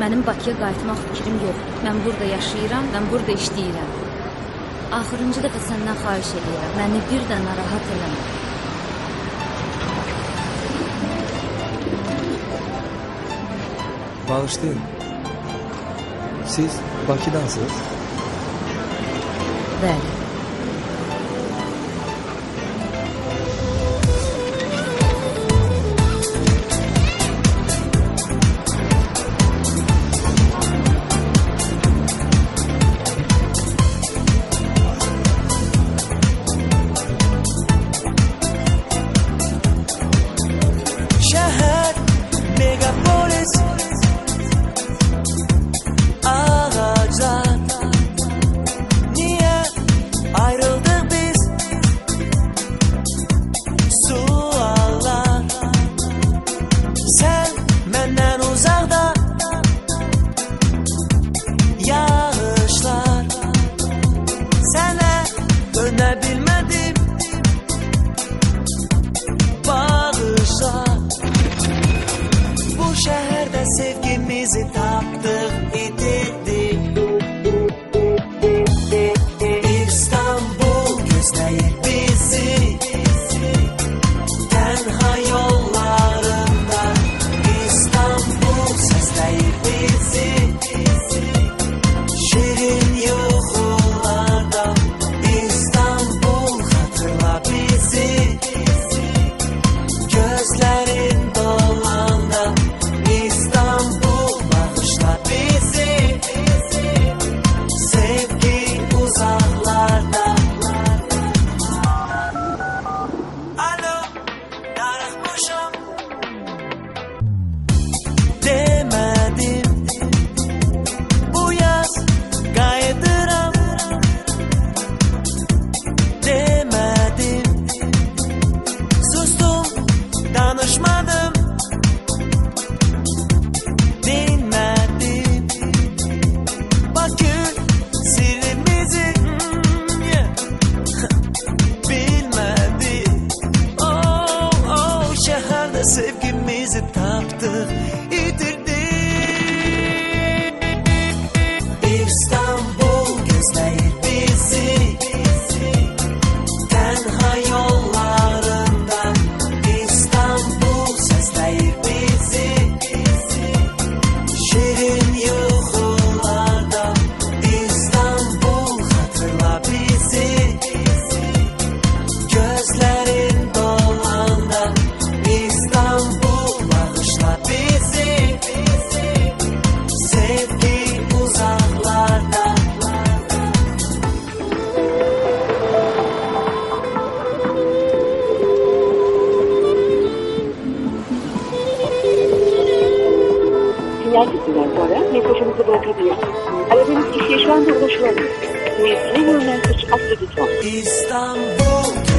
Mənim Bakıya qayıtmaq fikrim yoxdur. Mən burada yaşayıram, mən burada işləyirəm. Axırıncı dəfə səndən xahiş edirəm, məni bir də narahat eləmə. Bağışlayın. Siz Bakıdansınız? Bəli. that dinmedim bakın silimizi. Hmm, Bilmedi oh, oh şehirde sevgimizi taptık. İtir İstanbul